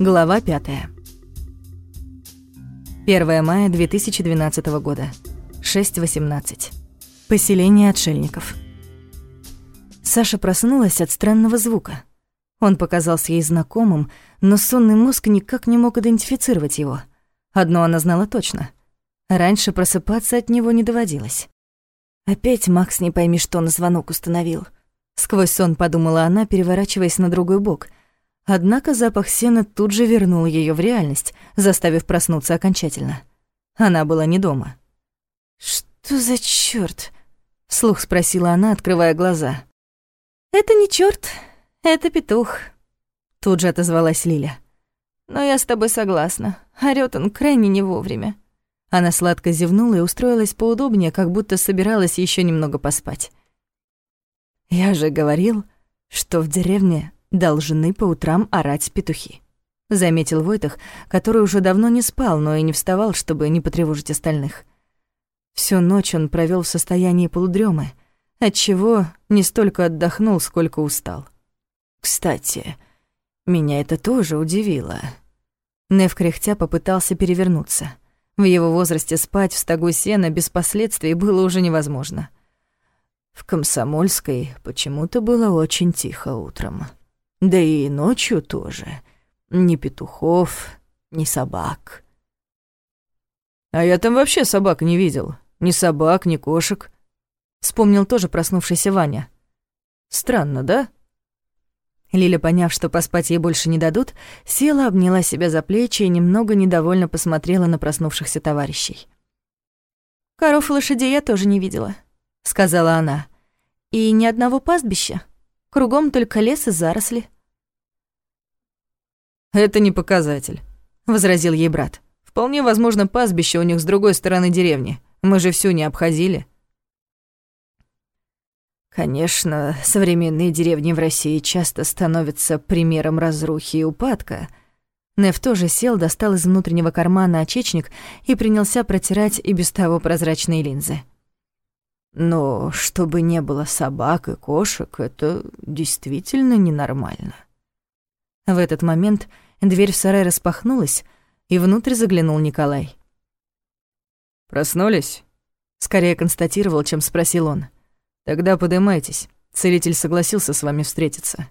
Глава 5. 1 мая 2012 года. 6.18. Поселение отшельников. Саша проснулась от странного звука. Он показался ей знакомым, но сонный мозг никак не мог идентифицировать его. Одно она знала точно. Раньше просыпаться от него не доводилось. Опять Макс не пойми, что на звонок установил. Сквозь сон подумала она, переворачиваясь на другой бок — Однако запах сена тут же вернул ее в реальность, заставив проснуться окончательно. Она была не дома. «Что за чёрт?» — вслух спросила она, открывая глаза. «Это не чёрт, это петух», — тут же отозвалась Лиля. «Но я с тобой согласна, орёт он крайне не вовремя». Она сладко зевнула и устроилась поудобнее, как будто собиралась еще немного поспать. «Я же говорил, что в деревне должны по утрам орать петухи», — заметил Войтах, который уже давно не спал, но и не вставал, чтобы не потревожить остальных. Всю ночь он провел в состоянии полудремы, отчего не столько отдохнул, сколько устал. «Кстати, меня это тоже удивило». Нев кряхтя попытался перевернуться. В его возрасте спать в стогу сена без последствий было уже невозможно. В Комсомольской почему-то было очень тихо утром. Да и ночью тоже. Ни петухов, ни собак. А я там вообще собак не видел. Ни собак, ни кошек. Вспомнил тоже проснувшийся Ваня. Странно, да? Лиля, поняв, что поспать ей больше не дадут, села, обняла себя за плечи и немного недовольно посмотрела на проснувшихся товарищей. «Коров и лошадей я тоже не видела», — сказала она. «И ни одного пастбища. Кругом только лес и заросли». «Это не показатель», — возразил ей брат. «Вполне возможно, пастбище у них с другой стороны деревни. Мы же всю не обходили». Конечно, современные деревни в России часто становятся примером разрухи и упадка. Нев тоже сел, достал из внутреннего кармана очечник и принялся протирать и без того прозрачные линзы. Но чтобы не было собак и кошек, это действительно ненормально. В этот момент дверь в сарай распахнулась, и внутрь заглянул Николай. «Проснулись?» — скорее констатировал, чем спросил он. «Тогда подымайтесь. Целитель согласился с вами встретиться.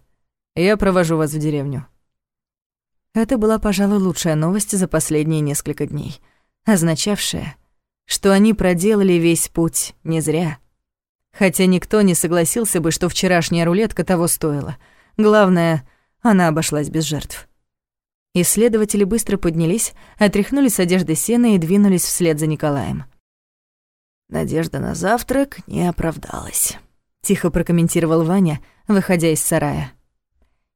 Я провожу вас в деревню». Это была, пожалуй, лучшая новость за последние несколько дней, означавшая, что они проделали весь путь не зря. Хотя никто не согласился бы, что вчерашняя рулетка того стоила. Главное, она обошлась без жертв. Исследователи быстро поднялись, отряхнули с одежды сена и двинулись вслед за Николаем. «Надежда на завтрак не оправдалась», — тихо прокомментировал Ваня, выходя из сарая.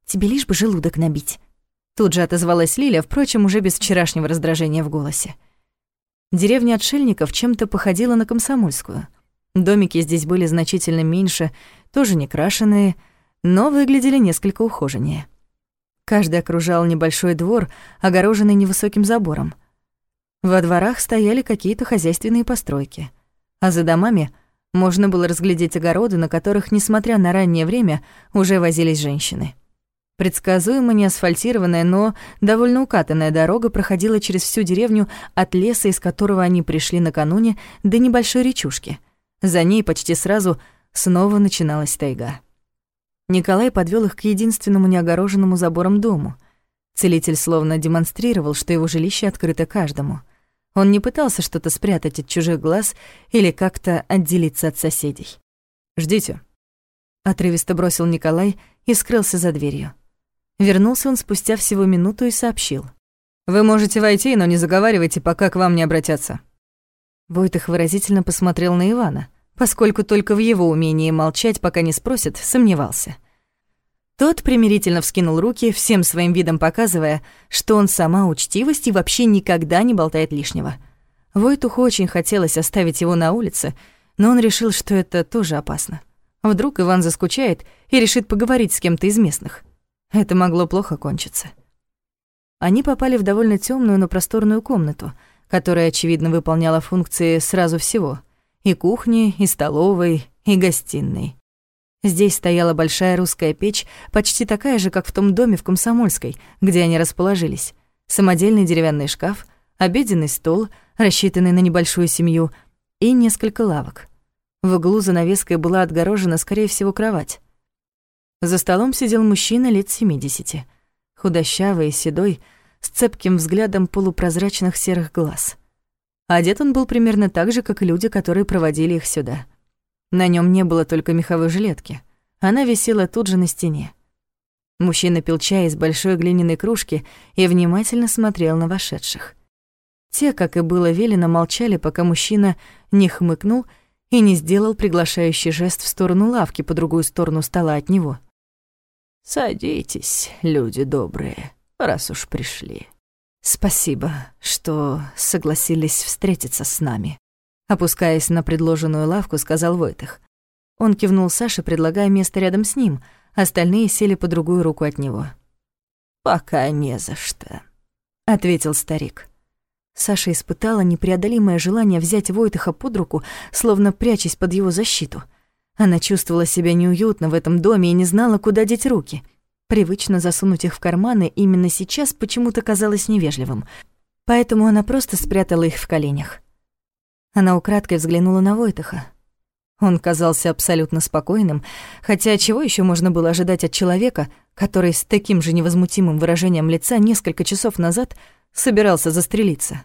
«Тебе лишь бы желудок набить», — тут же отозвалась Лиля, впрочем, уже без вчерашнего раздражения в голосе. Деревня отшельников чем-то походила на комсомольскую. Домики здесь были значительно меньше, тоже не крашеные, но выглядели несколько ухоженнее. Каждый окружал небольшой двор, огороженный невысоким забором. Во дворах стояли какие-то хозяйственные постройки, а за домами можно было разглядеть огороды, на которых, несмотря на раннее время, уже возились женщины. Предсказуемо не асфальтированная, но довольно укатанная дорога проходила через всю деревню от леса, из которого они пришли накануне, до небольшой речушки. За ней почти сразу снова начиналась тайга. Николай подвел их к единственному неогороженному забором дому. Целитель словно демонстрировал, что его жилище открыто каждому. Он не пытался что-то спрятать от чужих глаз или как-то отделиться от соседей. «Ждите», — отрывисто бросил Николай и скрылся за дверью. Вернулся он спустя всего минуту и сообщил. «Вы можете войти, но не заговаривайте, пока к вам не обратятся». Войтых выразительно посмотрел на Ивана — поскольку только в его умении молчать, пока не спросят, сомневался. Тот примирительно вскинул руки, всем своим видом показывая, что он сама учтивость и вообще никогда не болтает лишнего. Войтуху очень хотелось оставить его на улице, но он решил, что это тоже опасно. Вдруг Иван заскучает и решит поговорить с кем-то из местных. Это могло плохо кончиться. Они попали в довольно темную, но просторную комнату, которая, очевидно, выполняла функции сразу всего — и кухни, и столовой, и гостиной. Здесь стояла большая русская печь, почти такая же, как в том доме в Комсомольской, где они расположились. Самодельный деревянный шкаф, обеденный стол, рассчитанный на небольшую семью, и несколько лавок. В углу занавеской была отгорожена, скорее всего, кровать. За столом сидел мужчина лет 70, худощавый и седой, с цепким взглядом полупрозрачных серых глаз. Одет он был примерно так же, как и люди, которые проводили их сюда. На нем не было только меховой жилетки. Она висела тут же на стене. Мужчина пил чай из большой глиняной кружки и внимательно смотрел на вошедших. Те, как и было велено, молчали, пока мужчина не хмыкнул и не сделал приглашающий жест в сторону лавки по другую сторону стола от него. «Садитесь, люди добрые, раз уж пришли». «Спасибо, что согласились встретиться с нами», опускаясь на предложенную лавку, сказал Войтых. Он кивнул Саше, предлагая место рядом с ним, остальные сели по другую руку от него. «Пока не за что», — ответил старик. Саша испытала непреодолимое желание взять Войтыха под руку, словно прячась под его защиту. Она чувствовала себя неуютно в этом доме и не знала, куда деть руки. Привычно засунуть их в карманы именно сейчас почему-то казалось невежливым. Поэтому она просто спрятала их в коленях. Она украдкой взглянула на Войтыха. Он казался абсолютно спокойным, хотя чего еще можно было ожидать от человека, который с таким же невозмутимым выражением лица несколько часов назад собирался застрелиться.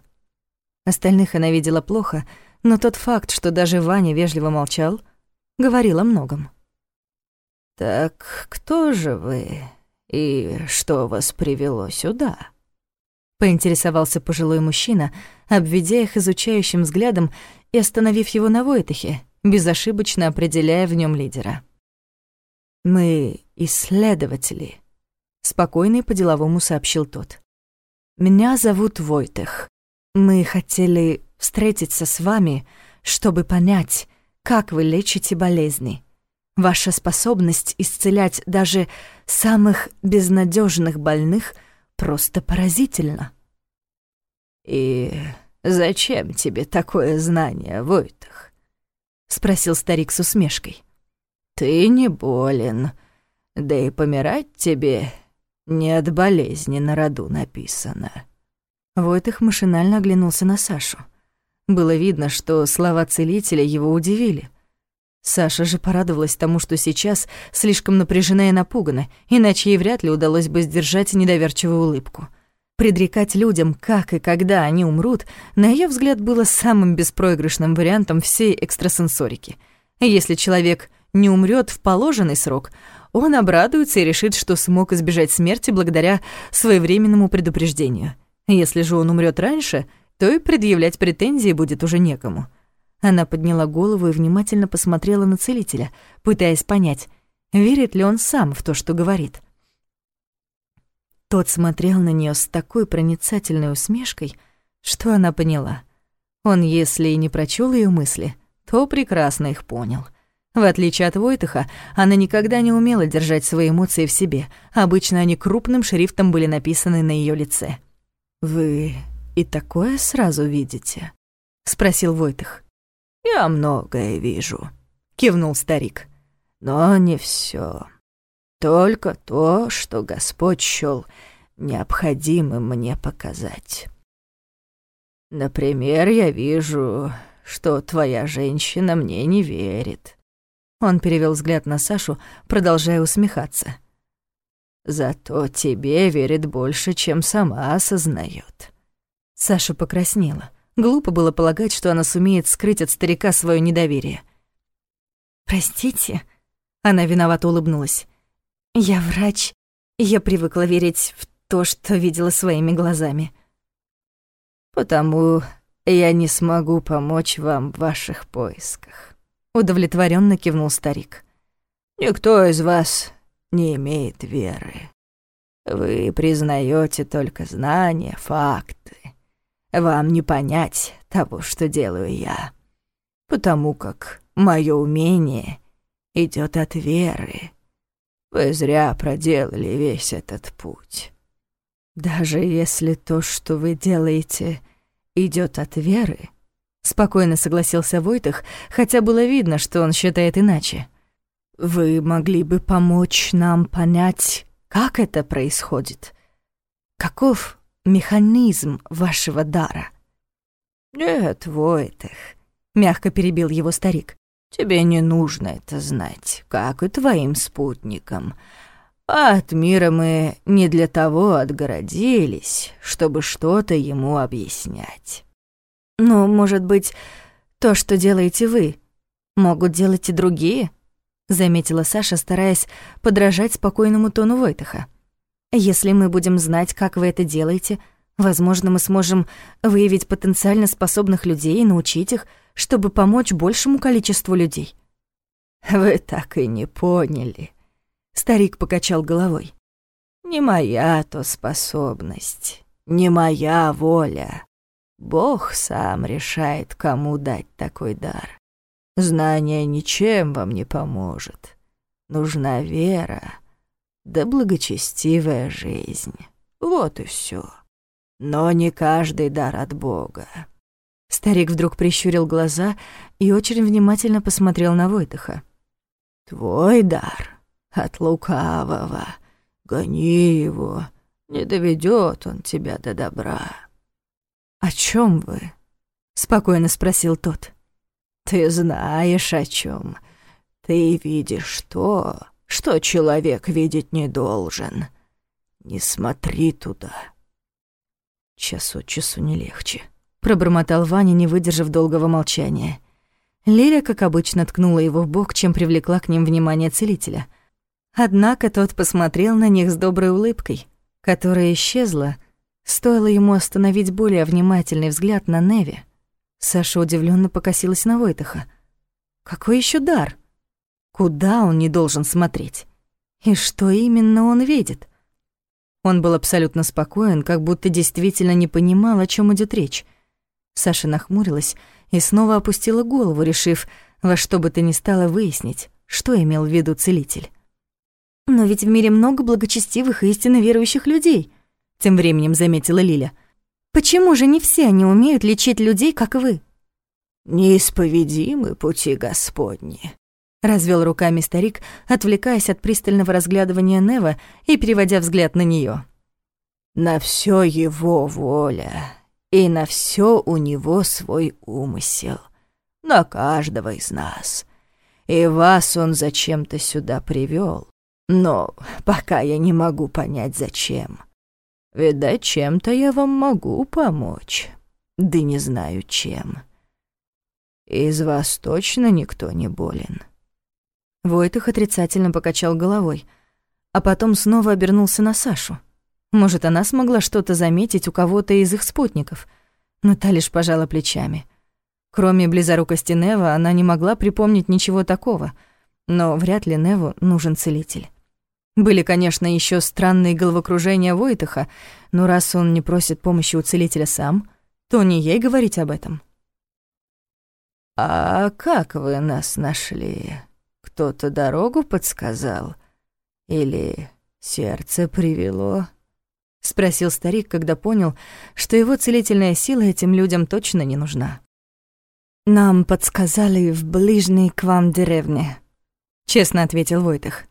Остальных она видела плохо, но тот факт, что даже Ваня вежливо молчал, говорил о многом. «Так кто же вы и что вас привело сюда?» Поинтересовался пожилой мужчина, обведя их изучающим взглядом и остановив его на Войтахе, безошибочно определяя в нем лидера. «Мы исследователи», — спокойно и по-деловому сообщил тот. «Меня зовут Войтех. Мы хотели встретиться с вами, чтобы понять, как вы лечите болезни. Ваша способность исцелять даже самых безнадежных больных просто поразительна». «И зачем тебе такое знание, Войтах?» — спросил старик с усмешкой. «Ты не болен, да и помирать тебе не от болезни на роду написано». Войтых машинально оглянулся на Сашу. Было видно, что слова целителя его удивили. Саша же порадовалась тому, что сейчас слишком напряжена и напугана, иначе ей вряд ли удалось бы сдержать недоверчивую улыбку. Предрекать людям, как и когда они умрут, на ее взгляд, было самым беспроигрышным вариантом всей экстрасенсорики. Если человек не умрет в положенный срок, он обрадуется и решит, что смог избежать смерти благодаря своевременному предупреждению. Если же он умрет раньше, то и предъявлять претензии будет уже некому. Она подняла голову и внимательно посмотрела на целителя, пытаясь понять, верит ли он сам в то, что говорит. Тот смотрел на нее с такой проницательной усмешкой, что она поняла. Он, если и не прочел ее мысли, то прекрасно их понял. В отличие от Войтыха, она никогда не умела держать свои эмоции в себе. Обычно они крупным шрифтом были написаны на ее лице. «Вы и такое сразу видите?» — спросил Войтых. «Я многое вижу», — кивнул старик. «Но не все. Только то, что Господь счёл необходимым мне показать. Например, я вижу, что твоя женщина мне не верит. Он перевел взгляд на Сашу, продолжая усмехаться. Зато тебе верит больше, чем сама осознает. Саша покраснела. Глупо было полагать, что она сумеет скрыть от старика свое недоверие. «Простите», — она виновато улыбнулась. Я врач, я привыкла верить в то, что видела своими глазами. Потому я не смогу помочь вам в ваших поисках. Удовлетворенно кивнул старик. Никто из вас не имеет веры. Вы признаете только знания, факты. Вам не понять того, что делаю я, потому как мое умение идет от веры, вы зря проделали весь этот путь. Даже если то, что вы делаете, идет от веры, спокойно согласился Войтых, хотя было видно, что он считает иначе. Вы могли бы помочь нам понять, как это происходит? Каков механизм вашего дара?» «Нет, Войтых», — мягко перебил его старик. «Тебе не нужно это знать, как и твоим спутникам. А от мира мы не для того отгородились, чтобы что-то ему объяснять». «Но, может быть, то, что делаете вы, могут делать и другие?» — заметила Саша, стараясь подражать спокойному тону Войтаха. «Если мы будем знать, как вы это делаете, возможно, мы сможем выявить потенциально способных людей и научить их, чтобы помочь большему количеству людей». «Вы так и не поняли», — старик покачал головой. «Не моя то способность, не моя воля. Бог сам решает, кому дать такой дар. Знание ничем вам не поможет. Нужна вера, да благочестивая жизнь. Вот и все. Но не каждый дар от Бога. Старик вдруг прищурил глаза и очень внимательно посмотрел на Войтаха. «Твой дар от лукавого. Гони его, не доведет он тебя до добра». «О чем вы?» — спокойно спросил тот. Ты знаешь о чем. Ты видишь то, что человек видеть не должен. Не смотри туда. Час от часу не легче. Пробормотал Ваня, не выдержав долгого молчания. Лиля, как обычно, ткнула его в бок, чем привлекла к ним внимание целителя. Однако тот посмотрел на них с доброй улыбкой, которая исчезла, стоило ему остановить более внимательный взгляд на Неви. Саша удивленно покосилась на Войтаха. Какой еще дар? Куда он не должен смотреть? И что именно он видит? Он был абсолютно спокоен, как будто действительно не понимал, о чем идет речь. Саша нахмурилась и снова опустила голову, решив во что бы то ни стало выяснить, что имел в виду целитель. «Но ведь в мире много благочестивых и истинно верующих людей», — тем временем заметила Лиля — Почему же не все они умеют лечить людей, как вы?» «Неисповедимы пути Господни», — развел руками старик, отвлекаясь от пристального разглядывания Нева и переводя взгляд на нее. «На все его воля, и на все у него свой умысел, на каждого из нас. И вас он зачем-то сюда привел, но пока я не могу понять, зачем. Видать, чем-то я вам могу помочь, да не знаю чем. Из вас точно никто не болен?» Войтых отрицательно покачал головой, а потом снова обернулся на Сашу. Может, она смогла что-то заметить у кого-то из их спутников, но та лишь пожала плечами. Кроме близорукости Нева, она не могла припомнить ничего такого, но вряд ли Неву нужен целитель. Были, конечно, еще странные головокружения Войтаха, но раз он не просит помощи у целителя сам, то не ей говорить об этом. «А как вы нас нашли? Кто-то дорогу подсказал? Или сердце привело?» — спросил старик, когда понял, что его целительная сила этим людям точно не нужна. «Нам подсказали в ближней к вам деревне», — честно ответил Войтах.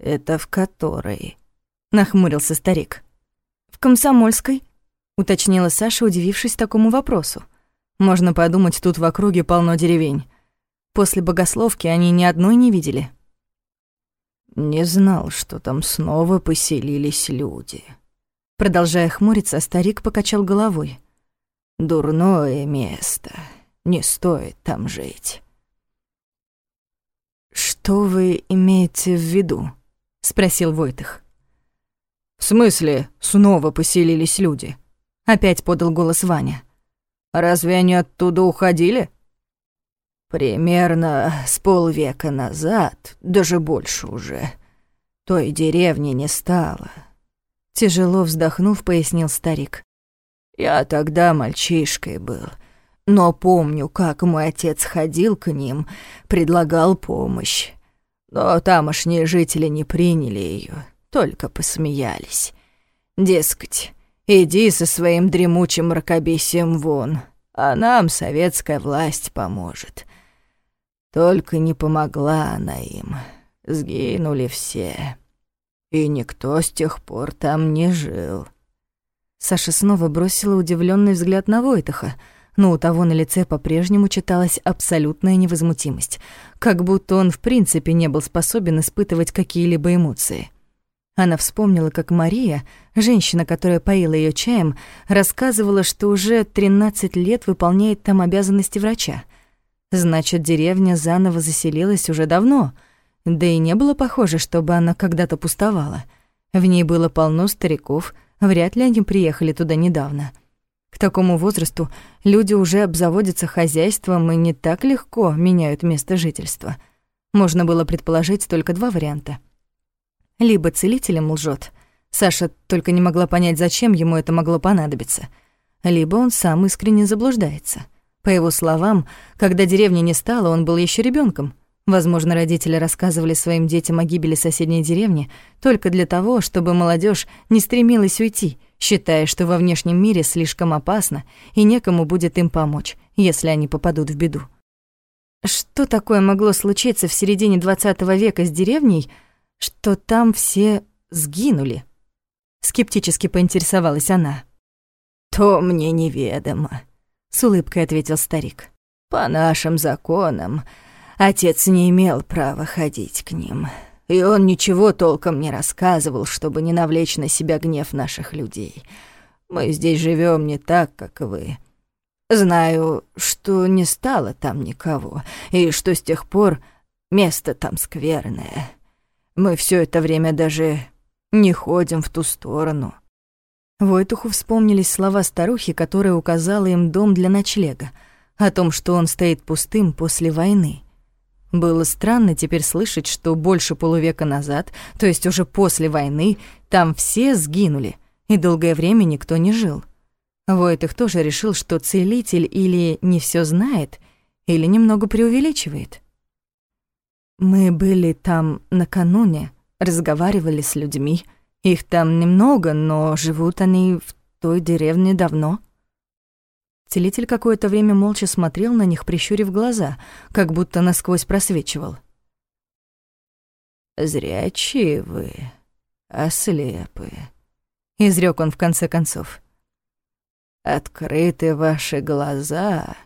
«Это в которой?» — нахмурился старик. «В Комсомольской», — уточнила Саша, удивившись такому вопросу. «Можно подумать, тут в округе полно деревень. После богословки они ни одной не видели». «Не знал, что там снова поселились люди». Продолжая хмуриться, старик покачал головой. «Дурное место. Не стоит там жить». «Что вы имеете в виду?» — спросил Войтых. «В смысле, снова поселились люди?» — опять подал голос Ваня. «Разве они оттуда уходили?» «Примерно с полвека назад, даже больше уже, той деревни не стало». Тяжело вздохнув, пояснил старик. «Я тогда мальчишкой был, но помню, как мой отец ходил к ним, предлагал помощь. Но тамошние жители не приняли ее, только посмеялись. Дескать, иди со своим дремучим мракобесием вон, а нам советская власть поможет. Только не помогла она им. Сгинули все. И никто с тех пор там не жил. Саша снова бросила удивленный взгляд на Войтаха, но у того на лице по-прежнему читалась абсолютная невозмутимость, как будто он в принципе не был способен испытывать какие-либо эмоции. Она вспомнила, как Мария, женщина, которая поила ее чаем, рассказывала, что уже 13 лет выполняет там обязанности врача. Значит, деревня заново заселилась уже давно, да и не было похоже, чтобы она когда-то пустовала. В ней было полно стариков, вряд ли они приехали туда недавно. К такому возрасту люди уже обзаводятся хозяйством и не так легко меняют место жительства. Можно было предположить только два варианта — либо целителем лжет. Саша только не могла понять, зачем ему это могло понадобиться. Либо он сам искренне заблуждается. По его словам, когда деревни не стало, он был еще ребенком. Возможно, родители рассказывали своим детям о гибели соседней деревни только для того, чтобы молодежь не стремилась уйти, считая, что во внешнем мире слишком опасно и некому будет им помочь, если они попадут в беду. Что такое могло случиться в середине 20 века с деревней, что там все сгинули. Скептически поинтересовалась она. «То мне неведомо», — с улыбкой ответил старик. «По нашим законам отец не имел права ходить к ним, и он ничего толком не рассказывал, чтобы не навлечь на себя гнев наших людей. Мы здесь живем не так, как вы. Знаю, что не стало там никого, и что с тех пор место там скверное». Мы все это время даже не ходим в ту сторону». Войтуху вспомнились слова старухи, которая указала им дом для ночлега, о том, что он стоит пустым после войны. Было странно теперь слышать, что больше полувека назад, то есть уже после войны, там все сгинули, и долгое время никто не жил. Войтых тоже решил, что целитель или не все знает, или немного преувеличивает. Мы были там накануне, разговаривали с людьми. Их там немного, но живут они в той деревне давно. Целитель какое-то время молча смотрел на них, прищурив глаза, как будто насквозь просвечивал. «Зрячие вы, ослепые», — изрёк он в конце концов. «Открыты ваши глаза,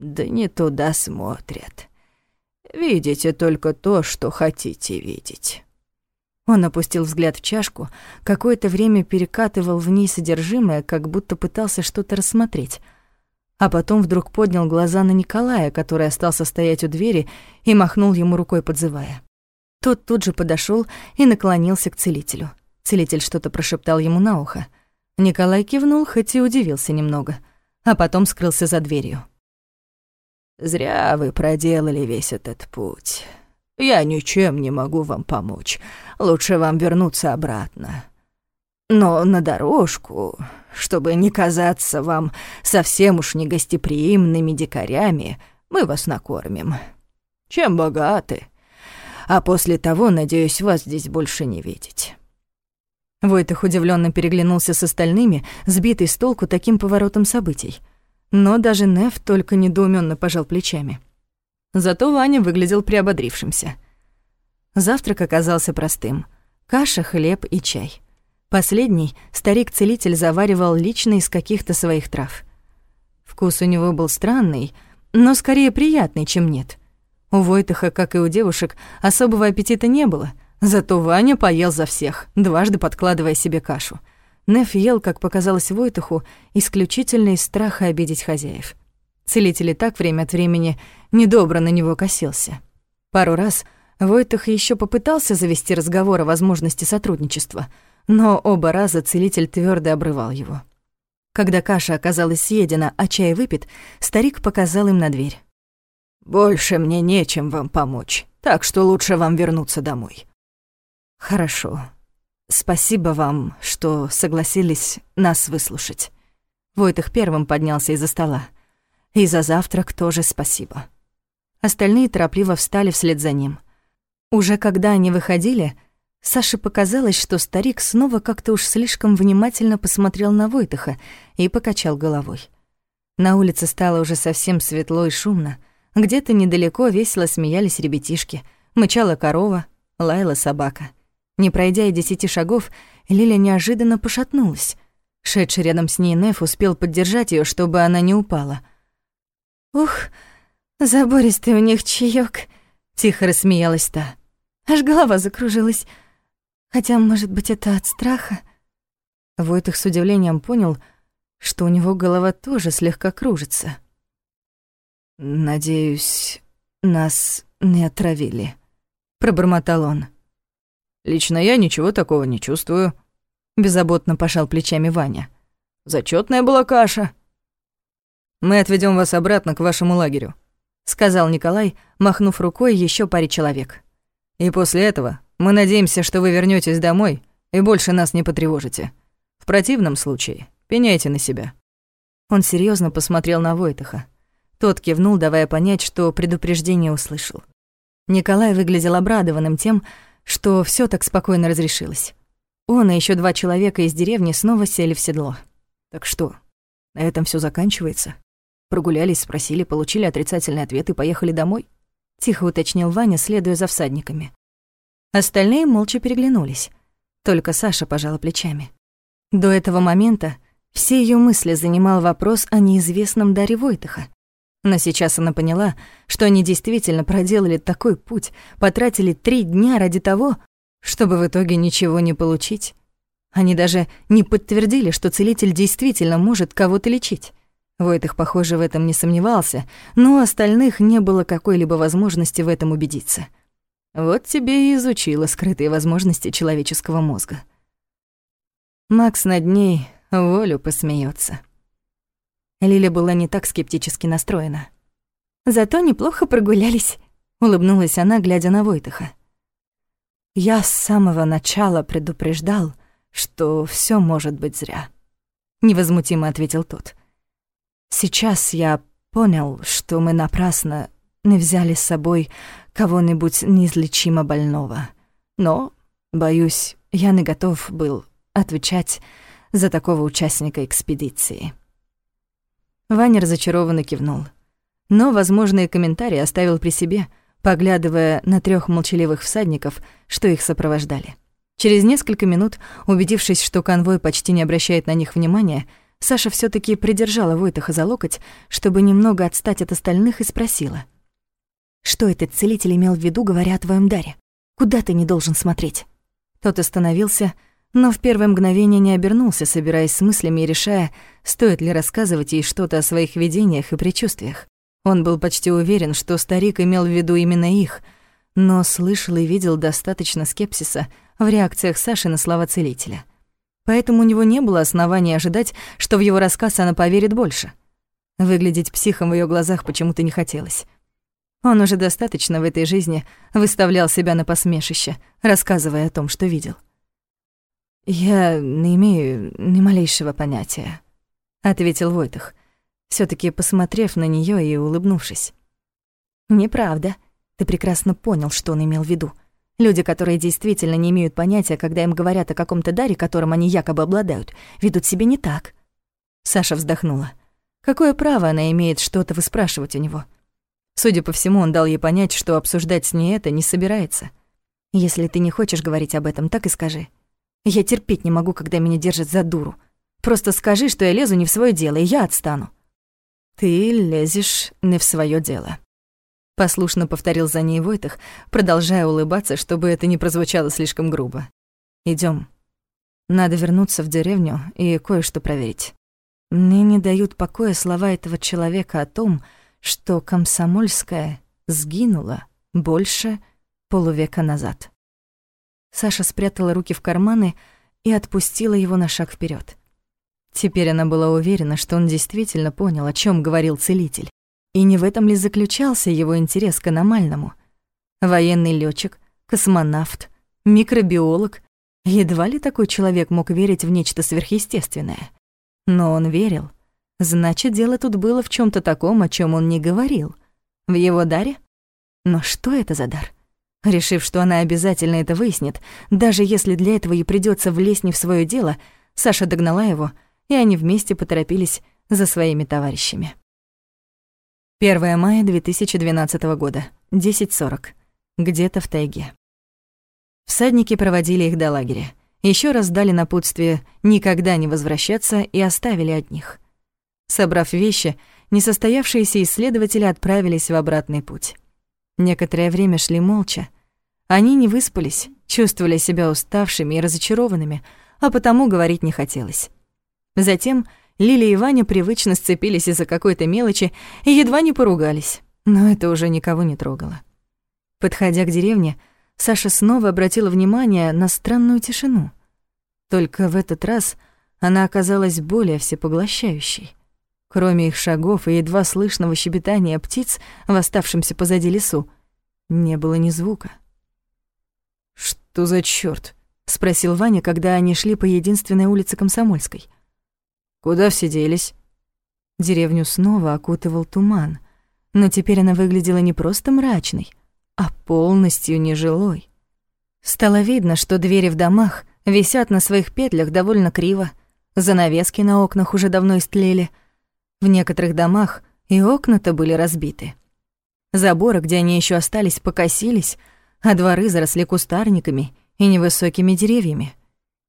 да не туда смотрят. Видите только то, что хотите видеть». Он опустил взгляд в чашку, какое-то время перекатывал в ней содержимое, как будто пытался что-то рассмотреть. А потом вдруг поднял глаза на Николая, который остался стоять у двери, и махнул ему рукой, подзывая. Тот тут же подошел и наклонился к целителю. Целитель что-то прошептал ему на ухо. Николай кивнул, хоть и удивился немного, а потом скрылся за дверью. Зря вы проделали весь этот путь. Я ничем не могу вам помочь. Лучше вам вернуться обратно. Но на дорожку, чтобы не казаться вам совсем уж негостеприимными дикарями, мы вас накормим. Чем богаты. А после того, надеюсь, вас здесь больше не видеть». Войтых удивленно переглянулся с остальными, сбитый с толку таким поворотом событий. Но даже Нев только недоуменно пожал плечами. Зато Ваня выглядел приободрившимся. Завтрак оказался простым. Каша, хлеб и чай. Последний старик-целитель заваривал лично из каких-то своих трав. Вкус у него был странный, но скорее приятный, чем нет. У Войтыха, как и у девушек, особого аппетита не было, зато Ваня поел за всех, дважды подкладывая себе кашу — Неф ел, как показалось Войтуху, исключительно из страха обидеть хозяев. Целитель и так время от времени недобро на него косился. Пару раз Войтух еще попытался завести разговор о возможности сотрудничества, но оба раза целитель твердо обрывал его. Когда каша оказалась съедена, а чай выпит, старик показал им на дверь. «Больше мне нечем вам помочь, так что лучше вам вернуться домой». «Хорошо», Спасибо вам, что согласились нас выслушать. Войтых первым поднялся из-за стола. И за завтрак тоже спасибо. Остальные торопливо встали вслед за ним. Уже когда они выходили, Саше показалось, что старик снова как-то уж слишком внимательно посмотрел на Войтыха и покачал головой. На улице стало уже совсем светло и шумно. Где-то недалеко весело смеялись ребятишки, мычала корова, лаяла собака. Не пройдя и десяти шагов, Лиля неожиданно пошатнулась. Шедший рядом с ней Неф успел поддержать ее, чтобы она не упала. «Ух, забористый у них чаёк», — тихо рассмеялась та. «Аж голова закружилась. Хотя, может быть, это от страха?» Войтых с удивлением понял, что у него голова тоже слегка кружится. «Надеюсь, нас не отравили», — пробормотал он. «Лично я ничего такого не чувствую», — беззаботно пошал плечами Ваня. Зачетная была каша». «Мы отведем вас обратно к вашему лагерю», — сказал Николай, махнув рукой еще паре человек. «И после этого мы надеемся, что вы вернетесь домой и больше нас не потревожите. В противном случае пеняйте на себя». Он серьезно посмотрел на Войтаха. Тот кивнул, давая понять, что предупреждение услышал. Николай выглядел обрадованным тем, что все так спокойно разрешилось. Он и еще два человека из деревни снова сели в седло. «Так что, на этом все заканчивается? Прогулялись, спросили, получили отрицательный ответ и поехали домой?» Тихо уточнил Ваня, следуя за всадниками. Остальные молча переглянулись. Только Саша пожала плечами. До этого момента все ее мысли занимал вопрос о неизвестном даре Войтаха. Но сейчас она поняла, что они действительно проделали такой путь, потратили три дня ради того, чтобы в итоге ничего не получить. Они даже не подтвердили, что целитель действительно может кого-то лечить. Войтых, похоже, в этом не сомневался, но у остальных не было какой-либо возможности в этом убедиться. Вот тебе и изучила скрытые возможности человеческого мозга. Макс над ней волю посмеется. Лиля была не так скептически настроена. «Зато неплохо прогулялись», — улыбнулась она, глядя на Войтыха. «Я с самого начала предупреждал, что все может быть зря», — невозмутимо ответил тот. «Сейчас я понял, что мы напрасно не взяли с собой кого-нибудь неизлечимо больного. Но, боюсь, я не готов был отвечать за такого участника экспедиции». Ваня разочарованно кивнул. Но возможные комментарии оставил при себе, поглядывая на трех молчаливых всадников, что их сопровождали. Через несколько минут, убедившись, что конвой почти не обращает на них внимания, Саша все таки придержала Войтаха за локоть, чтобы немного отстать от остальных, и спросила. «Что этот целитель имел в виду, говоря о твоем даре? Куда ты не должен смотреть?» Тот остановился, но в первое мгновение не обернулся, собираясь с мыслями и решая, стоит ли рассказывать ей что-то о своих видениях и предчувствиях. Он был почти уверен, что старик имел в виду именно их, но слышал и видел достаточно скепсиса в реакциях Саши на слова целителя. Поэтому у него не было оснований ожидать, что в его рассказ она поверит больше. Выглядеть психом в ее глазах почему-то не хотелось. Он уже достаточно в этой жизни выставлял себя на посмешище, рассказывая о том, что видел. «Я не имею ни малейшего понятия», — ответил Войтах, все таки посмотрев на нее и улыбнувшись. «Неправда. Ты прекрасно понял, что он имел в виду. Люди, которые действительно не имеют понятия, когда им говорят о каком-то даре, которым они якобы обладают, ведут себя не так». Саша вздохнула. Какое право она имеет что-то выспрашивать у него? Судя по всему, он дал ей понять, что обсуждать с ней это не собирается. «Если ты не хочешь говорить об этом, так и скажи. Я терпеть не могу, когда меня держат за дуру. Просто скажи, что я лезу не в свое дело, и я отстану». «Ты лезешь не в свое дело», — послушно повторил за ней Войтах, продолжая улыбаться, чтобы это не прозвучало слишком грубо. Идем. Надо вернуться в деревню и кое-что проверить. Мне не дают покоя слова этого человека о том, что Комсомольская сгинула больше полувека назад. Саша спрятала руки в карманы и отпустила его на шаг вперед. Теперь она была уверена, что он действительно понял, о чем говорил целитель. И не в этом ли заключался его интерес к аномальному? Военный летчик, космонавт, микробиолог. Едва ли такой человек мог верить в нечто сверхъестественное. Но он верил. Значит, дело тут было в чем то таком, о чем он не говорил. В его даре? Но что это за дар? Решив, что она обязательно это выяснит, даже если для этого ей придется влезть не в свое дело, Саша догнала его, и они вместе поторопились за своими товарищами. 1 мая 2012 года, 10.40. Где-то в тайге. Всадники проводили их до лагеря. Еще раз дали напутствие никогда не возвращаться и оставили одних. Собрав вещи, несостоявшиеся исследователи отправились в обратный путь. Некоторое время шли молча. Они не выспались, чувствовали себя уставшими и разочарованными, а потому говорить не хотелось. Затем Лилия и Ваня привычно сцепились из-за какой-то мелочи и едва не поругались, но это уже никого не трогало. Подходя к деревне, Саша снова обратила внимание на странную тишину. Только в этот раз она оказалась более всепоглощающей. Кроме их шагов и едва слышного щебетания птиц в оставшемся позади лесу, не было ни звука. «Что за чёрт?» — спросил Ваня, когда они шли по единственной улице Комсомольской. Куда все делись? Деревню снова окутывал туман, но теперь она выглядела не просто мрачной, а полностью нежилой. Стало видно, что двери в домах висят на своих петлях довольно криво, занавески на окнах уже давно истлели. В некоторых домах и окна-то были разбиты. Заборы, где они еще остались, покосились, а дворы заросли кустарниками и невысокими деревьями.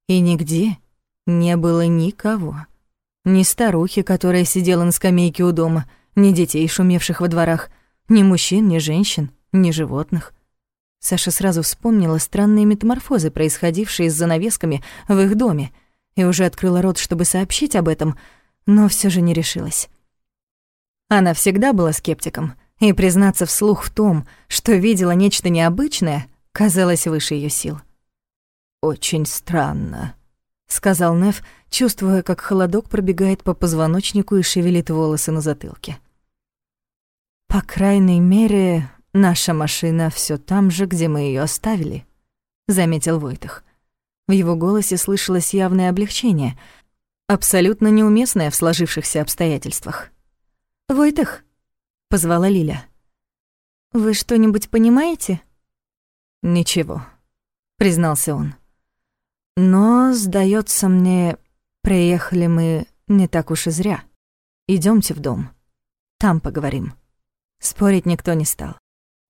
И нигде не было никого. Ни старухи, которая сидела на скамейке у дома, ни детей, шумевших во дворах, ни мужчин, ни женщин, ни животных. Саша сразу вспомнила странные метаморфозы, происходившие с занавесками в их доме, и уже открыла рот, чтобы сообщить об этом, но все же не решилась. Она всегда была скептиком, и признаться вслух в том, что видела нечто необычное, казалось выше ее сил. «Очень странно», сказал Нев, чувствуя, как холодок пробегает по позвоночнику и шевелит волосы на затылке. По крайней мере, наша машина все там же, где мы ее оставили, заметил Войтах. В его голосе слышалось явное облегчение, абсолютно неуместное в сложившихся обстоятельствах. «Войтах», — позвала Лиля. «Вы что-нибудь понимаете?» «Ничего», — признался он. Но, сдается мне, приехали мы не так уж и зря. Идемте в дом. Там поговорим. Спорить никто не стал.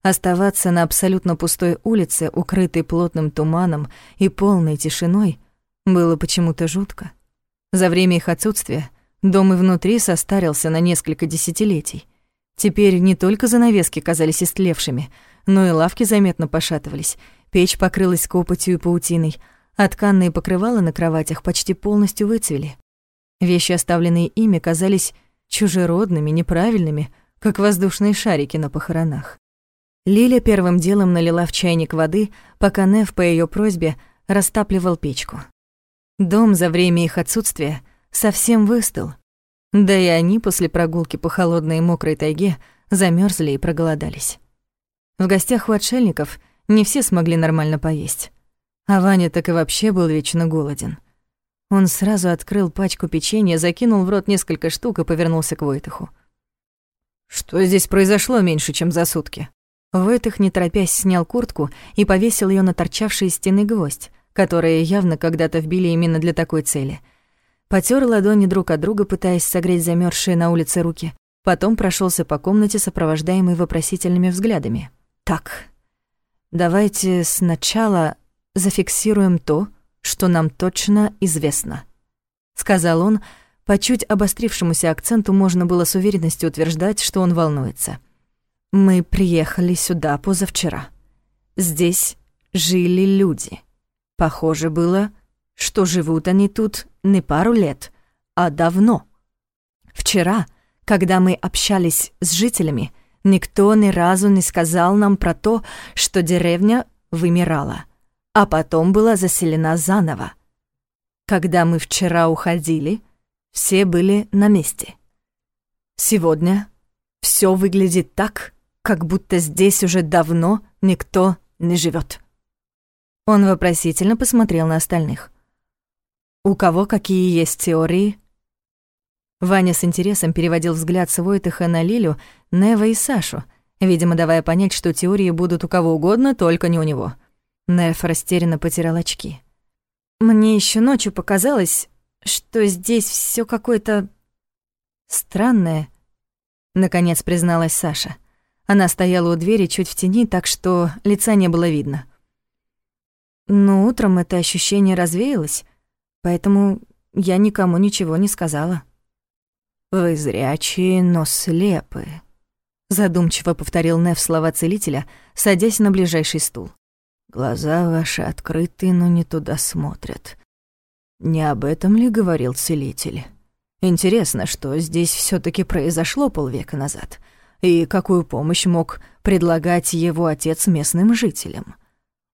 Оставаться на абсолютно пустой улице, укрытой плотным туманом и полной тишиной, было почему-то жутко. За время их отсутствия дом и внутри состарился на несколько десятилетий. Теперь не только занавески казались истлевшими, но и лавки заметно пошатывались, печь покрылась копотью и паутиной — а тканные покрывала на кроватях почти полностью выцвели. Вещи, оставленные ими, казались чужеродными, неправильными, как воздушные шарики на похоронах. Лиля первым делом налила в чайник воды, пока Нев по ее просьбе растапливал печку. Дом за время их отсутствия совсем выстыл. Да и они после прогулки по холодной и мокрой тайге замерзли и проголодались. В гостях у отшельников не все смогли нормально поесть. А Ваня так и вообще был вечно голоден. Он сразу открыл пачку печенья, закинул в рот несколько штук и повернулся к Войтаху. «Что здесь произошло меньше, чем за сутки?» Войтах, не торопясь, снял куртку и повесил ее на торчавший из стены гвоздь, которые явно когда-то вбили именно для такой цели. Потер ладони друг от друга, пытаясь согреть замерзшие на улице руки. Потом прошелся по комнате, сопровождаемый вопросительными взглядами. «Так, давайте сначала зафиксируем то, что нам точно известно», — сказал он. По чуть обострившемуся акценту можно было с уверенностью утверждать, что он волнуется. «Мы приехали сюда позавчера. Здесь жили люди. Похоже было, что живут они тут не пару лет, а давно. Вчера, когда мы общались с жителями, никто ни разу не сказал нам про то, что деревня вымирала а потом была заселена заново. Когда мы вчера уходили, все были на месте. Сегодня все выглядит так, как будто здесь уже давно никто не живет. Он вопросительно посмотрел на остальных. «У кого какие есть теории?» Ваня с интересом переводил взгляд с Войтыха на Лилю, Нева и Сашу, видимо, давая понять, что теории будут у кого угодно, только не у него — Неф растерянно потерял очки. «Мне еще ночью показалось, что здесь все какое-то странное Наконец призналась Саша. Она стояла у двери чуть в тени, так что лица не было видно. Но утром это ощущение развеялось, поэтому я никому ничего не сказала. «Вы зрячие, но слепы», — задумчиво повторил Нев слова целителя, садясь на ближайший стул. «Глаза ваши открыты, но не туда смотрят. Не об этом ли говорил целитель? Интересно, что здесь все таки произошло полвека назад, и какую помощь мог предлагать его отец местным жителям?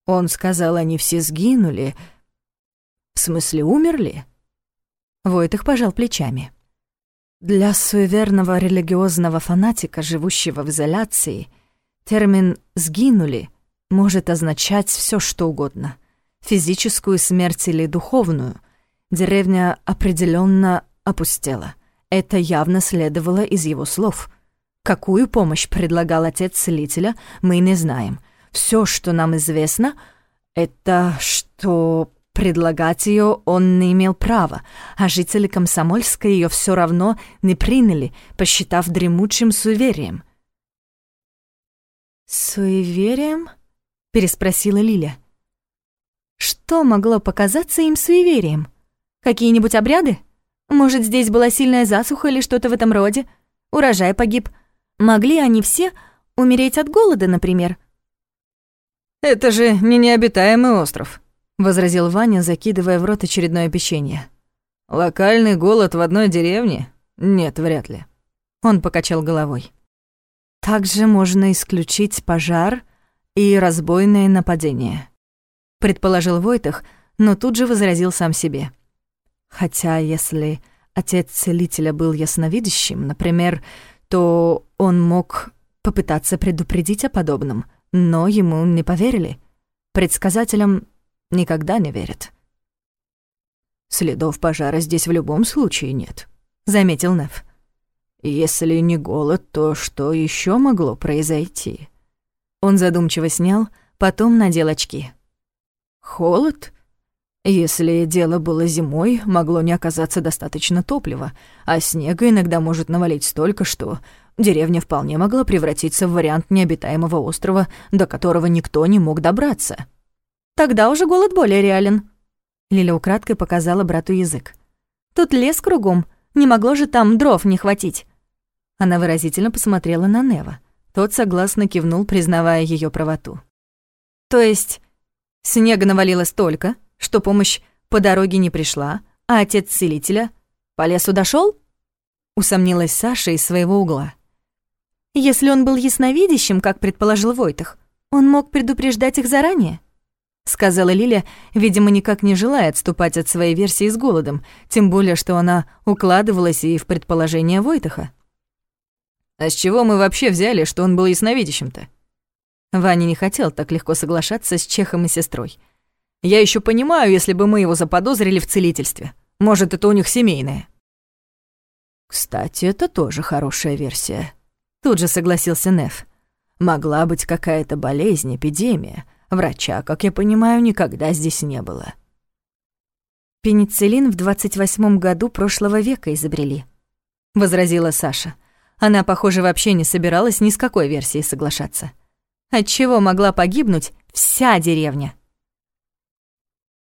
Он сказал, они все сгинули. В смысле, умерли?» Войтых пожал плечами. Для суеверного религиозного фанатика, живущего в изоляции, термин «сгинули» может означать все что угодно. Физическую смерть или духовную. Деревня определенно опустела. Это явно следовало из его слов. Какую помощь предлагал отец целителя, мы не знаем. Все, что нам известно, это что Предлагать ее он не имел права, а жители Комсомольска ее все равно не приняли, посчитав дремучим суеверием. «Суеверием?» — переспросила Лиля. «Что могло показаться им суеверием? Какие-нибудь обряды? Может, здесь была сильная засуха или что-то в этом роде? Урожай погиб. Могли они все умереть от голода, например?» «Это же не необитаемый остров», — возразил Ваня, закидывая в рот очередное печенье. «Локальный голод в одной деревне? Нет, вряд ли». Он покачал головой. «Также можно исключить пожар и разбойное нападение», — предположил Войтах, но тут же возразил сам себе. «Хотя если отец целителя был ясновидящим, например, то он мог попытаться предупредить о подобном, но ему не поверили. Предсказателям никогда не верят. «Следов пожара здесь в любом случае нет», — заметил Неф. «Если не голод, то что еще могло произойти?» Он задумчиво снял, потом надел очки. «Холод? Если дело было зимой, могло не оказаться достаточно топлива, а снега иногда может навалить столько, что деревня вполне могла превратиться в вариант необитаемого острова, до которого никто не мог добраться». Тогда уже голод более реален». Лиля украдкой показала брату язык. «Тут лес кругом, не могло же там дров не хватить». Она выразительно посмотрела на Нева. Тот согласно кивнул, признавая ее правоту. «То есть снега навалилось столько, что помощь по дороге не пришла, а отец целителя по лесу дошел? Усомнилась Саша из своего угла. «Если он был ясновидящим, как предположил Войтах, он мог предупреждать их заранее?» — сказала Лиля, видимо, никак не желая отступать от своей версии с голодом, тем более, что она укладывалась и в предположение Войтаха. «А с чего мы вообще взяли, что он был ясновидящим-то?» Ваня не хотел так легко соглашаться с Чехом и сестрой. «Я еще понимаю, если бы мы его заподозрили в целительстве. Может, это у них семейное». «Кстати, это тоже хорошая версия», — тут же согласился Неф. «Могла быть какая-то болезнь, эпидемия» Врача, как я понимаю, никогда здесь не было. Пенициллин в 28 году прошлого века изобрели, возразила Саша. Она, похоже, вообще не собиралась ни с какой версией соглашаться. Отчего могла погибнуть вся деревня?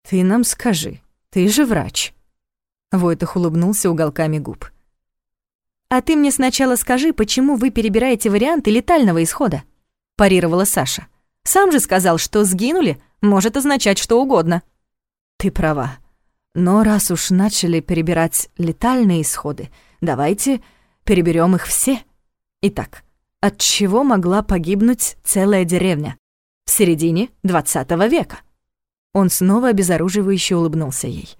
Ты нам скажи, ты же врач. Войтах улыбнулся уголками губ. «А ты мне сначала скажи, почему вы перебираете варианты летального исхода?» – парировала Саша. Сам же сказал, что сгинули может означать что угодно. Ты права. Но раз уж начали перебирать летальные исходы, давайте переберем их все. Итак, от чего могла погибнуть целая деревня? В середине двадцатого века. Он снова обезоруживающе улыбнулся ей.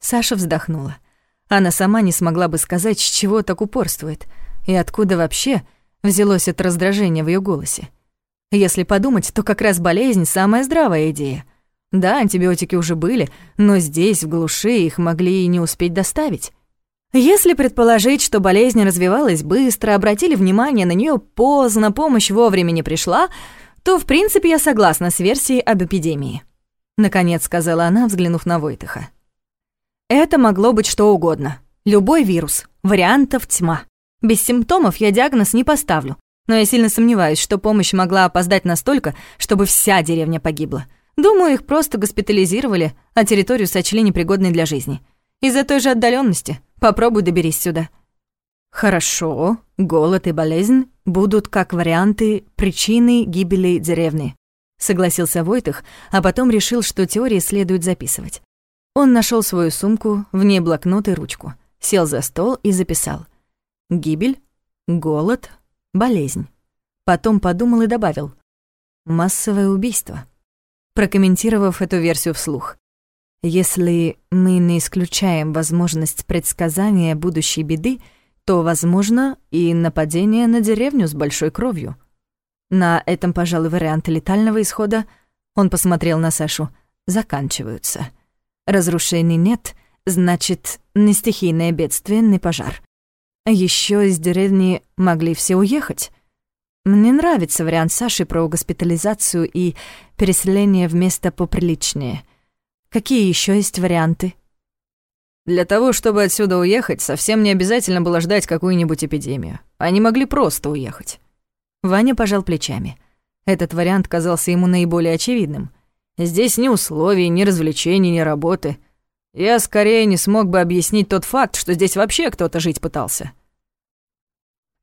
Саша вздохнула. Она сама не смогла бы сказать, с чего так упорствует, и откуда вообще взялось это раздражение в ее голосе. Если подумать, то как раз болезнь — самая здравая идея. Да, антибиотики уже были, но здесь, в глуши, их могли и не успеть доставить. Если предположить, что болезнь развивалась быстро, обратили внимание на нее поздно, помощь вовремя не пришла, то, в принципе, я согласна с версией об эпидемии. Наконец сказала она, взглянув на Войтыха. Это могло быть что угодно. Любой вирус. Вариантов тьма. Без симптомов я диагноз не поставлю, но я сильно сомневаюсь, что помощь могла опоздать настолько, чтобы вся деревня погибла. Думаю, их просто госпитализировали, а территорию сочли непригодной для жизни. Из-за той же отдаленности. Попробуй доберись сюда. Хорошо, голод и болезнь будут как варианты причины гибели деревни, согласился Войтых, а потом решил, что теории следует записывать. Он нашел свою сумку, в ней блокнот и ручку, сел за стол и записал. Гибель, голод, болезнь. Потом подумал и добавил. Массовое убийство. Прокомментировав эту версию вслух. Если мы не исключаем возможность предсказания будущей беды, то, возможно, и нападение на деревню с большой кровью. На этом, пожалуй, варианты летального исхода, он посмотрел на Сашу, заканчиваются. Разрушений нет, значит, не стихийное бедствие, не пожар. Еще из деревни могли все уехать. Мне нравится вариант Саши про госпитализацию и переселение в место поприличнее. Какие еще есть варианты? Для того, чтобы отсюда уехать, совсем не обязательно было ждать какую-нибудь эпидемию. Они могли просто уехать. Ваня пожал плечами. Этот вариант казался ему наиболее очевидным. Здесь ни условий, ни развлечений, ни работы. Я скорее не смог бы объяснить тот факт, что здесь вообще кто-то жить пытался.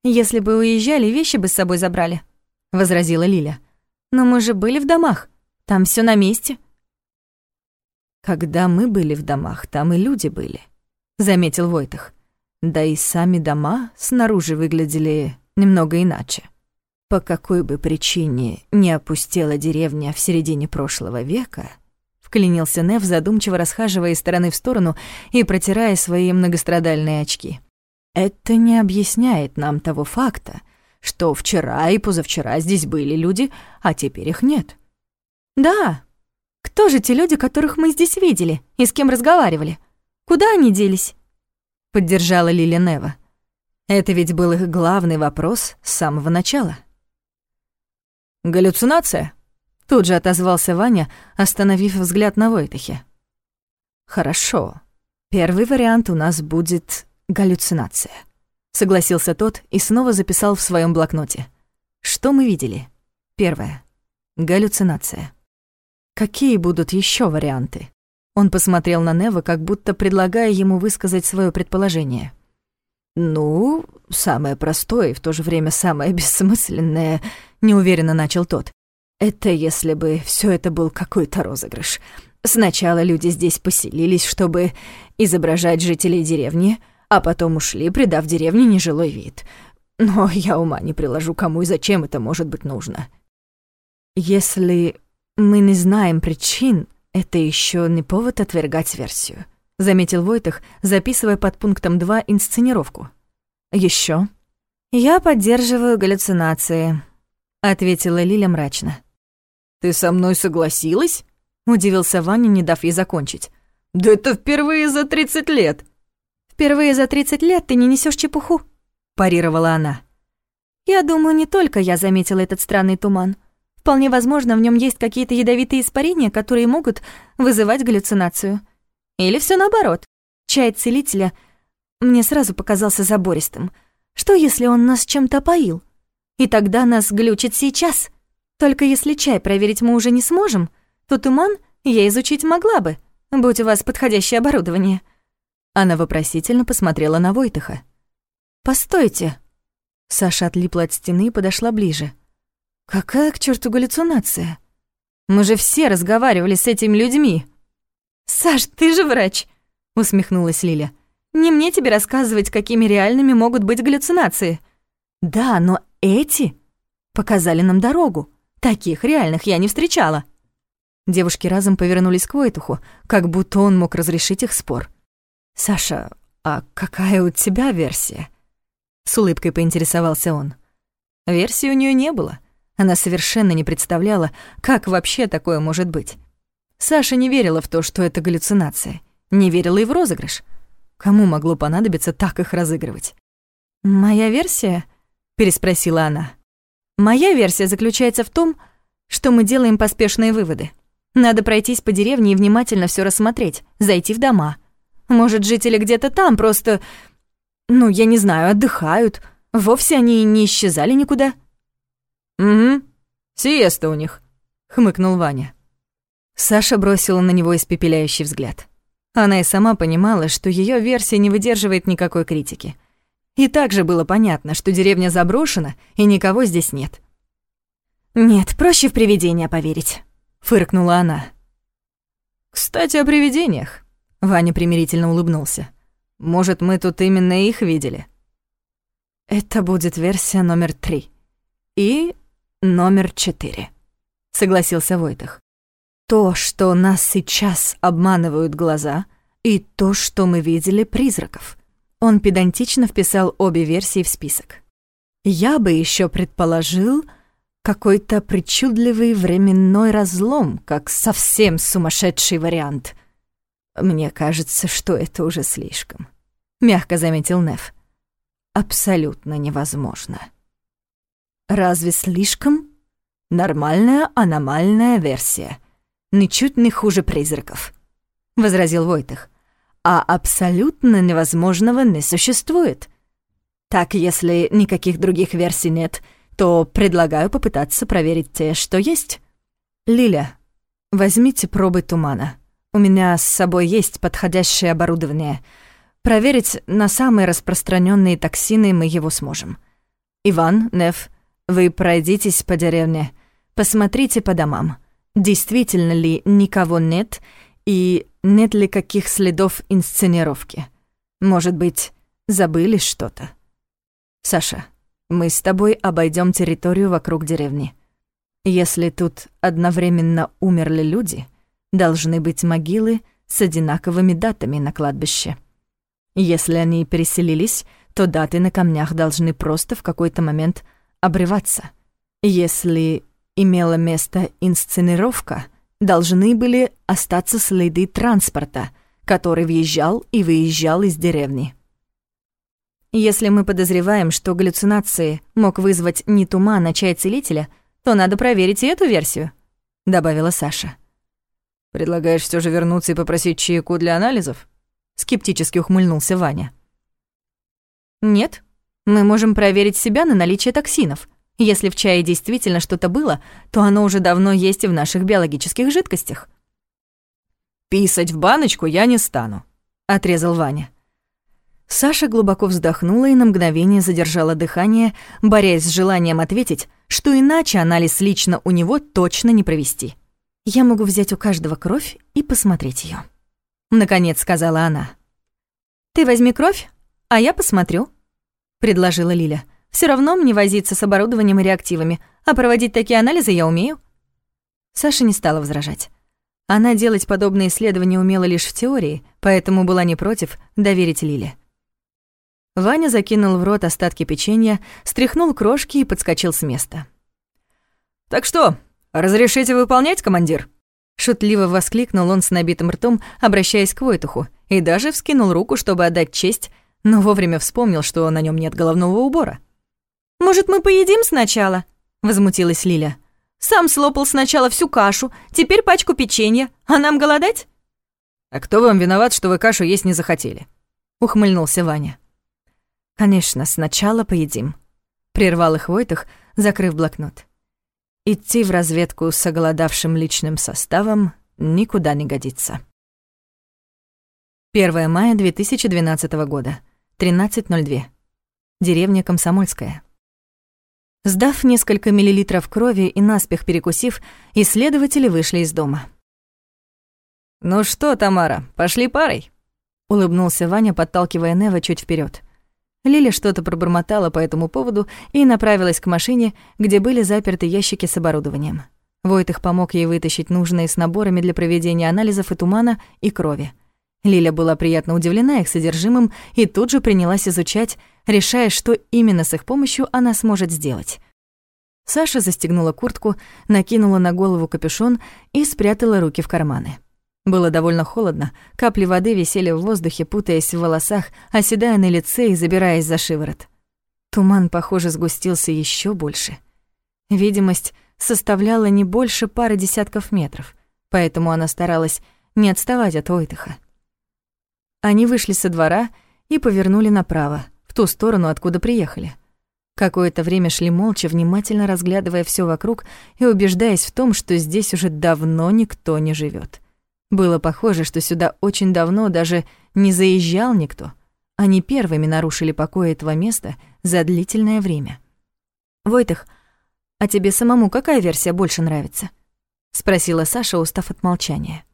«Если бы уезжали, вещи бы с собой забрали», — возразила Лиля. «Но мы же были в домах. Там все на месте». «Когда мы были в домах, там и люди были», — заметил Войтах. Да и сами дома снаружи выглядели немного иначе. По какой бы причине не опустела деревня в середине прошлого века, вклинился Нев, задумчиво расхаживая из стороны в сторону и протирая свои многострадальные очки. Это не объясняет нам того факта, что вчера и позавчера здесь были люди, а теперь их нет. Да, кто же те люди, которых мы здесь видели и с кем разговаривали? Куда они делись?» Поддержала Лиля Нева. Это ведь был их главный вопрос с самого начала. «Галлюцинация?» Тут же отозвался Ваня, остановив взгляд на Войтахе. «Хорошо. Первый вариант у нас будет галлюцинация», — согласился тот и снова записал в своем блокноте. «Что мы видели?» Первое. Галлюцинация. Какие будут еще варианты? Он посмотрел на Нева, как будто предлагая ему высказать свое предположение. «Ну, самое простое и в то же время самое бессмысленное», — неуверенно начал тот. «Это если бы все это был какой-то розыгрыш. Сначала люди здесь поселились, чтобы изображать жителей деревни, а потом ушли, придав деревне нежилой вид. Но я ума не приложу, кому и зачем это может быть нужно». «Если «Мы не знаем причин, это еще не повод отвергать версию», — заметил Войтах, записывая под пунктом 2 инсценировку. Еще. «Я поддерживаю галлюцинации», — ответила Лиля мрачно. «Ты со мной согласилась?» — удивился Ваня, не дав ей закончить. «Да это впервые за 30 лет!» «Впервые за 30 лет ты не несешь чепуху», — парировала она. «Я думаю, не только я заметила этот странный туман. Вполне возможно, в нем есть какие-то ядовитые испарения, которые могут вызывать галлюцинацию. Или все наоборот. Чай целителя мне сразу показался забористым. Что, если он нас чем-то поил? И тогда нас глючит сейчас. Только если чай проверить мы уже не сможем, то туман я изучить могла бы, будь у вас подходящее оборудование». Она вопросительно посмотрела на Войтыха. «Постойте». Саша отлипла от стены и подошла ближе. Какая к черту галлюцинация? Мы же все разговаривали с этими людьми. Саш, ты же врач, усмехнулась Лиля. Не мне тебе рассказывать, какими реальными могут быть галлюцинации. Да, но эти показали нам дорогу. Таких реальных я не встречала. Девушки разом повернулись к Войтуху, как будто он мог разрешить их спор. «Саша, а какая у тебя версия?» С улыбкой поинтересовался он. Версии у нее не было. Она совершенно не представляла, как вообще такое может быть. Саша не верила в то, что это галлюцинация. Не верила и в розыгрыш. Кому могло понадобиться так их разыгрывать? «Моя версия?» — переспросила она. «Моя версия заключается в том, что мы делаем поспешные выводы. Надо пройтись по деревне и внимательно все рассмотреть, зайти в дома. Может, жители где-то там просто... ну, я не знаю, отдыхают. Вовсе они не исчезали никуда». «Угу, сиеста у них», — хмыкнул Ваня. Саша бросила на него испепеляющий взгляд. Она и сама понимала, что ее версия не выдерживает никакой критики. И также было понятно, что деревня заброшена, и никого здесь нет. «Нет, проще в привидения поверить», — фыркнула она. «Кстати, о привидениях», — Ваня примирительно улыбнулся. «Может, мы тут именно их видели?» «Это будет версия номер три. И номер четыре», — согласился Войтах. То, что нас сейчас обманывают глаза, и то, что мы видели призраков. Он педантично вписал обе версии в список. Я бы еще предположил какой-то причудливый временной разлом, как совсем сумасшедший вариант. Мне кажется, что это уже слишком, мягко заметил Неф. Абсолютно невозможно. Разве слишком? Нормальная аномальная версия ничуть не хуже призраков», — возразил Войтых. «А абсолютно невозможного не существует. Так, если никаких других версий нет, то предлагаю попытаться проверить те, что есть. Лиля, возьмите пробы тумана. У меня с собой есть подходящее оборудование. Проверить на самые распространенные токсины мы его сможем. Иван, Нев, вы пройдитесь по деревне, посмотрите по домам действительно ли никого нет и нет ли каких следов инсценировки. Может быть, забыли что-то. Саша, мы с тобой обойдем территорию вокруг деревни. Если тут одновременно умерли люди, должны быть могилы с одинаковыми датами на кладбище. Если они переселились, то даты на камнях должны просто в какой-то момент обрываться. Если имела место инсценировка, должны были остаться следы транспорта, который въезжал и выезжал из деревни. Если мы подозреваем, что галлюцинации мог вызвать не туман, а чай целителя, то надо проверить и эту версию», — добавила Саша. «Предлагаешь все же вернуться и попросить чайку для анализов?» — скептически ухмыльнулся Ваня. «Нет, мы можем проверить себя на наличие токсинов», если в чае действительно что-то было, то оно уже давно есть и в наших биологических жидкостях. «Писать в баночку я не стану», — отрезал Ваня. Саша глубоко вздохнула и на мгновение задержала дыхание, борясь с желанием ответить, что иначе анализ лично у него точно не провести. «Я могу взять у каждого кровь и посмотреть ее. наконец сказала она. «Ты возьми кровь, а я посмотрю», — предложила Лиля. Все равно мне возиться с оборудованием и реактивами, а проводить такие анализы я умею». Саша не стала возражать. Она делать подобные исследования умела лишь в теории, поэтому была не против доверить Лиле. Ваня закинул в рот остатки печенья, стряхнул крошки и подскочил с места. «Так что, разрешите выполнять, командир?» Шутливо воскликнул он с набитым ртом, обращаясь к Войтуху, и даже вскинул руку, чтобы отдать честь, но вовремя вспомнил, что на нем нет головного убора. «Может, мы поедим сначала?» — возмутилась Лиля. «Сам слопал сначала всю кашу, теперь пачку печенья. А нам голодать?» «А кто вам виноват, что вы кашу есть не захотели?» — ухмыльнулся Ваня. «Конечно, сначала поедим», — прервал их Войтах, закрыв блокнот. «Идти в разведку с оголодавшим личным составом никуда не годится». 1 мая 2012 года, 13.02. Деревня Комсомольская. Сдав несколько миллилитров крови и наспех перекусив, исследователи вышли из дома. «Ну что, Тамара, пошли парой?» — улыбнулся Ваня, подталкивая Нева чуть вперед. Лиля что-то пробормотала по этому поводу и направилась к машине, где были заперты ящики с оборудованием. Войтых помог ей вытащить нужные с наборами для проведения анализов и тумана, и крови. Лиля была приятно удивлена их содержимым и тут же принялась изучать, решая, что именно с их помощью она сможет сделать. Саша застегнула куртку, накинула на голову капюшон и спрятала руки в карманы. Было довольно холодно, капли воды висели в воздухе, путаясь в волосах, оседая на лице и забираясь за шиворот. Туман, похоже, сгустился еще больше. Видимость составляла не больше пары десятков метров, поэтому она старалась не отставать от Ойтыха. Они вышли со двора и повернули направо, ту сторону, откуда приехали. Какое-то время шли молча, внимательно разглядывая все вокруг и убеждаясь в том, что здесь уже давно никто не живет. Было похоже, что сюда очень давно даже не заезжал никто. Они первыми нарушили покой этого места за длительное время. «Войтых, а тебе самому какая версия больше нравится?» — спросила Саша, устав от молчания.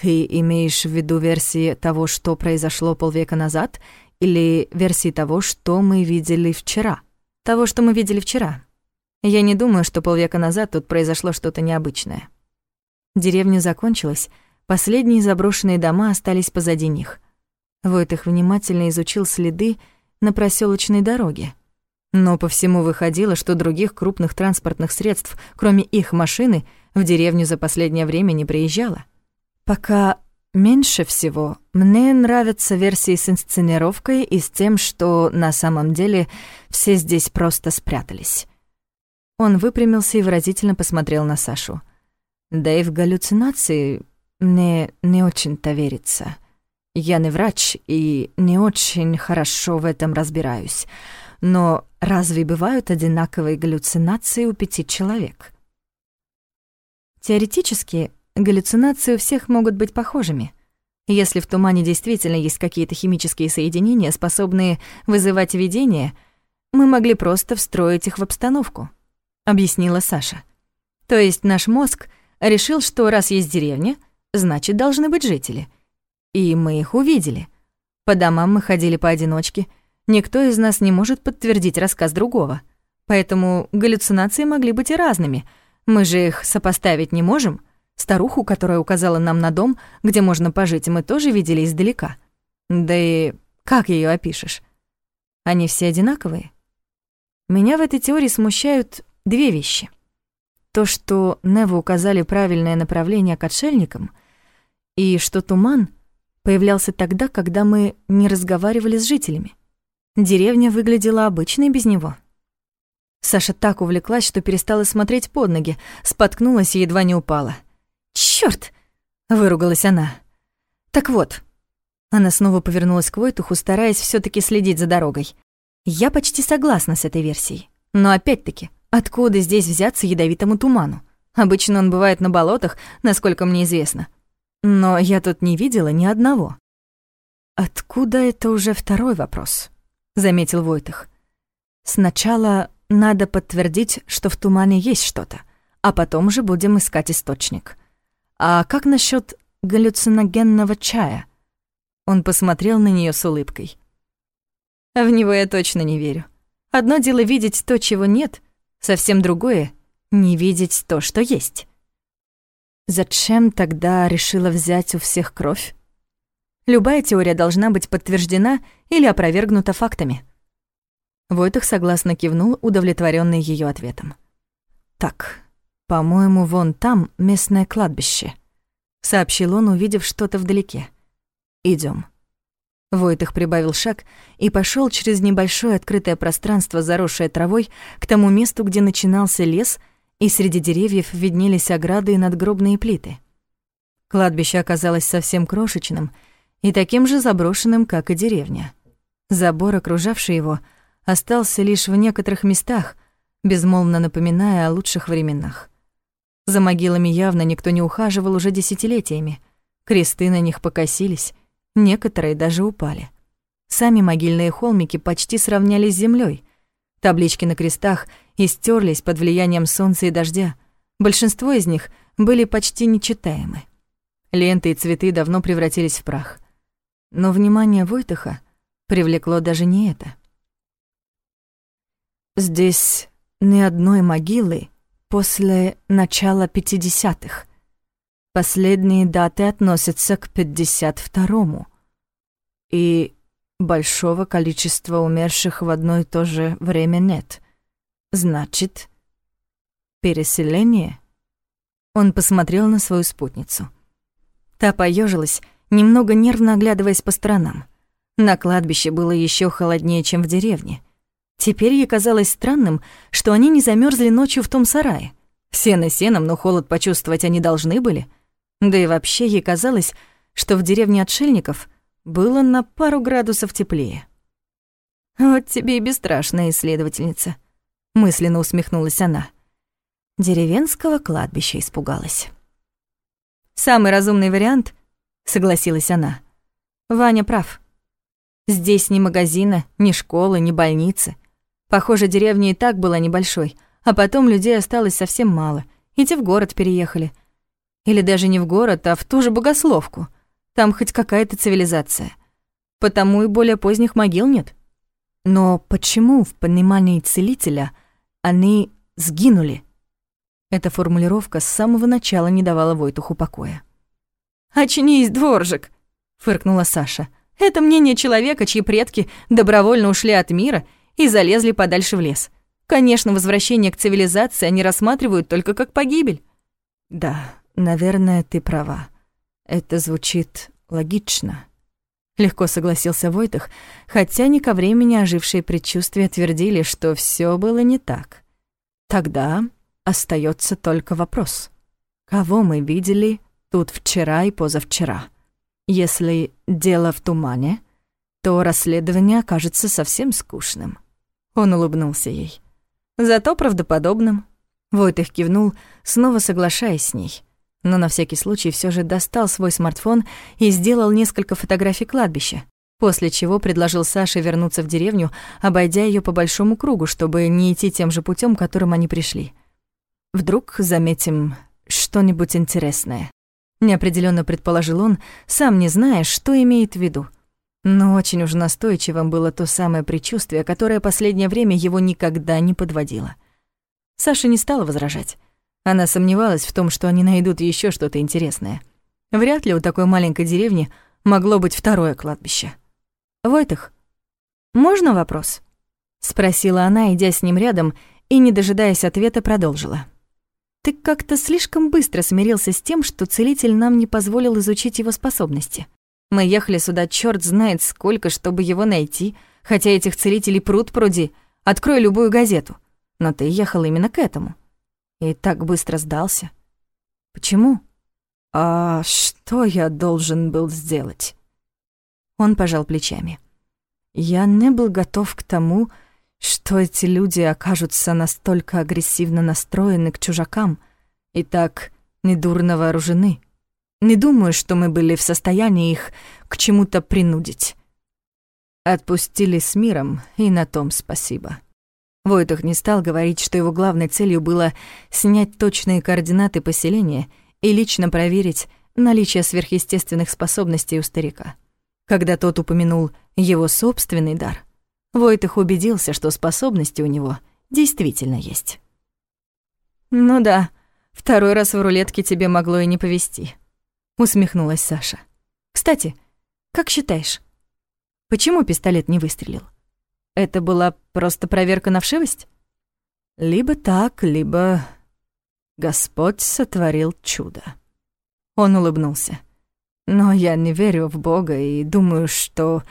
«Ты имеешь в виду версии того, что произошло полвека назад, или версии того, что мы видели вчера?» Того, что мы видели вчера. Я не думаю, что полвека назад тут произошло что-то необычное. Деревня закончилась, последние заброшенные дома остались позади них. Войтых внимательно изучил следы на проселочной дороге. Но по всему выходило, что других крупных транспортных средств, кроме их машины, в деревню за последнее время не приезжало. Пока Меньше всего мне нравятся версии с инсценировкой и с тем, что на самом деле все здесь просто спрятались. Он выпрямился и выразительно посмотрел на Сашу. Да и в галлюцинации мне не очень-то верится. Я не врач и не очень хорошо в этом разбираюсь. Но разве бывают одинаковые галлюцинации у пяти человек? Теоретически, Галлюцинации у всех могут быть похожими. Если в тумане действительно есть какие-то химические соединения, способные вызывать видение, мы могли просто встроить их в обстановку, объяснила Саша. То есть наш мозг решил, что раз есть деревня, значит, должны быть жители. И мы их увидели. По домам мы ходили поодиночке. Никто из нас не может подтвердить рассказ другого. Поэтому галлюцинации могли быть и разными. Мы же их сопоставить не можем. Старуху, которая указала нам на дом, где можно пожить, мы тоже видели издалека. Да и как ее опишешь? Они все одинаковые? Меня в этой теории смущают две вещи. То, что Неву указали правильное направление к отшельникам, и что туман появлялся тогда, когда мы не разговаривали с жителями. Деревня выглядела обычной без него. Саша так увлеклась, что перестала смотреть под ноги, споткнулась и едва не упала. Чёрт!» — выругалась она. «Так вот». Она снова повернулась к Войтуху, стараясь все таки следить за дорогой. «Я почти согласна с этой версией. Но опять-таки, откуда здесь взяться ядовитому туману? Обычно он бывает на болотах, насколько мне известно. Но я тут не видела ни одного». «Откуда это уже второй вопрос?» — заметил Войтых. «Сначала надо подтвердить, что в тумане есть что-то, а потом же будем искать источник». «А как насчет галлюциногенного чая?» Он посмотрел на нее с улыбкой. «В него я точно не верю. Одно дело видеть то, чего нет, совсем другое — не видеть то, что есть». Зачем тогда решила взять у всех кровь? Любая теория должна быть подтверждена или опровергнута фактами. Войтых согласно кивнул, удовлетворенный ее ответом. «Так, «По-моему, вон там местное кладбище», — сообщил он, увидев что-то вдалеке. Идем. Войтых прибавил шаг и пошел через небольшое открытое пространство, заросшее травой, к тому месту, где начинался лес, и среди деревьев виднелись ограды и надгробные плиты. Кладбище оказалось совсем крошечным и таким же заброшенным, как и деревня. Забор, окружавший его, остался лишь в некоторых местах, безмолвно напоминая о лучших временах. За могилами явно никто не ухаживал уже десятилетиями. Кресты на них покосились, некоторые даже упали. Сами могильные холмики почти сравнялись с землей. Таблички на крестах истерлись под влиянием солнца и дождя. Большинство из них были почти нечитаемы. Ленты и цветы давно превратились в прах. Но внимание Войтыха привлекло даже не это. Здесь ни одной могилы после начала 50-х. Последние даты относятся к 52-му. И большого количества умерших в одно и то же время нет. Значит, переселение? Он посмотрел на свою спутницу. Та поежилась, немного нервно оглядываясь по сторонам. На кладбище было еще холоднее, чем в деревне. Теперь ей казалось странным, что они не замерзли ночью в том сарае. Сено сеном, но холод почувствовать они должны были. Да и вообще ей казалось, что в деревне отшельников было на пару градусов теплее. Вот тебе и бесстрашная исследовательница, мысленно усмехнулась она. Деревенского кладбища испугалась. Самый разумный вариант, согласилась она. Ваня прав. Здесь ни магазина, ни школы, ни больницы. Похоже, деревня и так была небольшой, а потом людей осталось совсем мало. Эти в город переехали. Или даже не в город, а в ту же Богословку. Там хоть какая-то цивилизация. Потому и более поздних могил нет. Но почему в понимании целителя они сгинули? Эта формулировка с самого начала не давала Войтуху покоя. «Очнись, дворжик!» — фыркнула Саша. «Это мнение человека, чьи предки добровольно ушли от мира и залезли подальше в лес. Конечно, возвращение к цивилизации они рассматривают только как погибель». «Да, наверное, ты права. Это звучит логично». Легко согласился Войтах, хотя не ко времени ожившие предчувствия твердили, что все было не так. Тогда остается только вопрос. Кого мы видели тут вчера и позавчера? Если дело в тумане, то расследование окажется совсем скучным. Он улыбнулся ей. Зато правдоподобным. Войтых кивнул, снова соглашаясь с ней но на всякий случай все же достал свой смартфон и сделал несколько фотографий кладбища, после чего предложил Саше вернуться в деревню, обойдя ее по большому кругу, чтобы не идти тем же путем, которым они пришли. Вдруг заметим что-нибудь интересное. Неопределенно предположил он, сам не зная, что имеет в виду. Но очень уж настойчивым было то самое предчувствие, которое последнее время его никогда не подводило. Саша не стала возражать. Она сомневалась в том, что они найдут еще что-то интересное. Вряд ли у такой маленькой деревни могло быть второе кладбище. «Войтых, можно вопрос?» — спросила она, идя с ним рядом, и, не дожидаясь ответа, продолжила. «Ты как-то слишком быстро смирился с тем, что целитель нам не позволил изучить его способности. Мы ехали сюда черт знает сколько, чтобы его найти, хотя этих целителей пруд пруди, открой любую газету. Но ты ехал именно к этому. И так быстро сдался. Почему? А что я должен был сделать? Он пожал плечами. Я не был готов к тому, что эти люди окажутся настолько агрессивно настроены к чужакам и так недурно вооружены. Не думаю, что мы были в состоянии их к чему-то принудить. Отпустили с миром, и на том спасибо. Войтах не стал говорить, что его главной целью было снять точные координаты поселения и лично проверить наличие сверхъестественных способностей у старика. Когда тот упомянул его собственный дар, Войтах убедился, что способности у него действительно есть. «Ну да, второй раз в рулетке тебе могло и не повезти», — усмехнулась Саша. «Кстати, как считаешь, почему пистолет не выстрелил?» Это была просто проверка на вшивость? Либо так, либо Господь сотворил чудо. Он улыбнулся. Но я не верю в Бога и думаю, что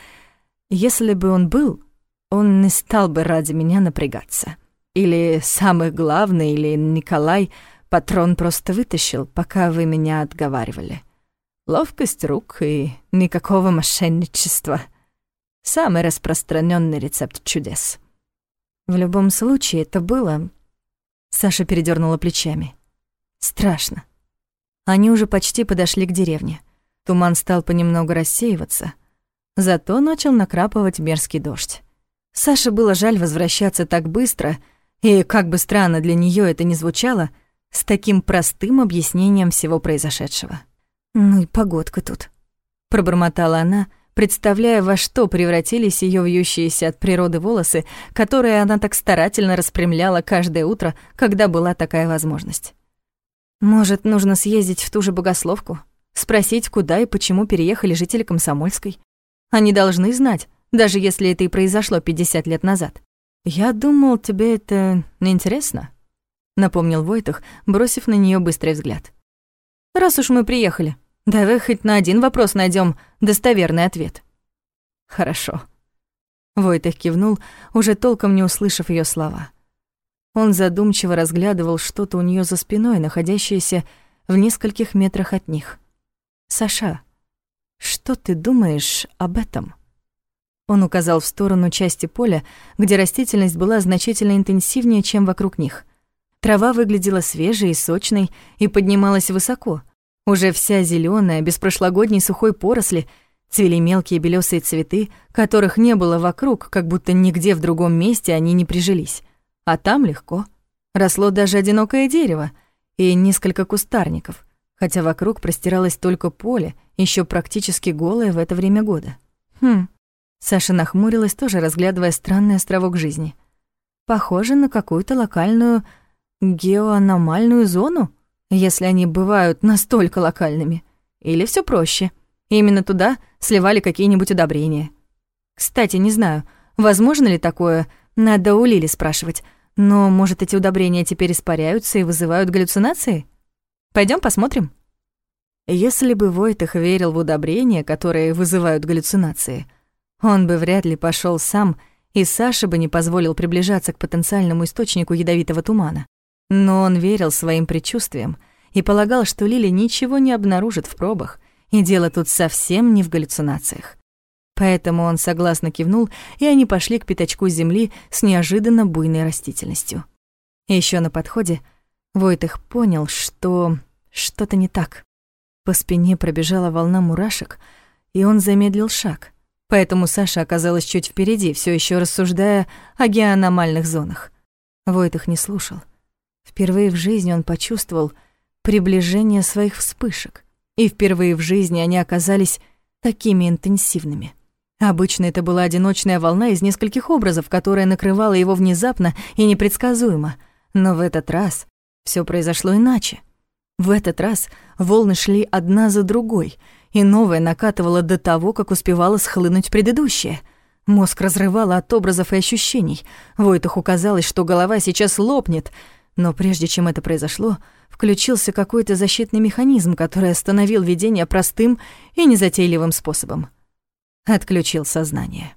если бы он был, он не стал бы ради меня напрягаться. Или самый главный, или Николай патрон просто вытащил, пока вы меня отговаривали. Ловкость рук и никакого мошенничества — Самый распространенный рецепт чудес. В любом случае, это было... Саша передернула плечами. Страшно. Они уже почти подошли к деревне. Туман стал понемногу рассеиваться. Зато начал накрапывать мерзкий дождь. Саше было жаль возвращаться так быстро, и, как бы странно для нее это ни звучало, с таким простым объяснением всего произошедшего. «Ну и погодка тут», — пробормотала она, — представляя, во что превратились ее вьющиеся от природы волосы, которые она так старательно распрямляла каждое утро, когда была такая возможность. Может, нужно съездить в ту же богословку, спросить, куда и почему переехали жители Комсомольской. Они должны знать, даже если это и произошло 50 лет назад. «Я думал, тебе это неинтересно», — напомнил Войтах, бросив на нее быстрый взгляд. «Раз уж мы приехали, Давай хоть на один вопрос найдем достоверный ответ. Хорошо. Войтых кивнул, уже толком не услышав ее слова. Он задумчиво разглядывал что-то у нее за спиной, находящееся в нескольких метрах от них. «Саша, что ты думаешь об этом?» Он указал в сторону части поля, где растительность была значительно интенсивнее, чем вокруг них. Трава выглядела свежей и сочной и поднималась высоко. Уже вся зеленая, без прошлогодней сухой поросли, цвели мелкие белесые цветы, которых не было вокруг, как будто нигде в другом месте они не прижились. А там легко. Росло даже одинокое дерево и несколько кустарников, хотя вокруг простиралось только поле, еще практически голое в это время года. Хм, Саша нахмурилась, тоже разглядывая странный островок жизни. Похоже на какую-то локальную геоаномальную зону, если они бывают настолько локальными. Или все проще. Именно туда сливали какие-нибудь удобрения. Кстати, не знаю, возможно ли такое, надо у Лили спрашивать. Но, может, эти удобрения теперь испаряются и вызывают галлюцинации? Пойдем посмотрим. Если бы Войтах верил в удобрения, которые вызывают галлюцинации, он бы вряд ли пошел сам, и Саша бы не позволил приближаться к потенциальному источнику ядовитого тумана. Но он верил своим предчувствиям и полагал, что Лили ничего не обнаружит в пробах, и дело тут совсем не в галлюцинациях. Поэтому он согласно кивнул, и они пошли к пятачку земли с неожиданно буйной растительностью. Еще на подходе Войтых понял, что что-то не так. По спине пробежала волна мурашек, и он замедлил шаг. Поэтому Саша оказалась чуть впереди, все еще рассуждая о геоаномальных зонах. Войт не слушал. Впервые в жизни он почувствовал приближение своих вспышек, и впервые в жизни они оказались такими интенсивными. Обычно это была одиночная волна из нескольких образов, которая накрывала его внезапно и непредсказуемо, но в этот раз все произошло иначе. В этот раз волны шли одна за другой, и новая накатывала до того, как успевала схлынуть предыдущая. Мозг разрывало от образов и ощущений. Войтуху казалось, что голова сейчас лопнет, но прежде чем это произошло, включился какой-то защитный механизм, который остановил видение простым и незатейливым способом. Отключил сознание.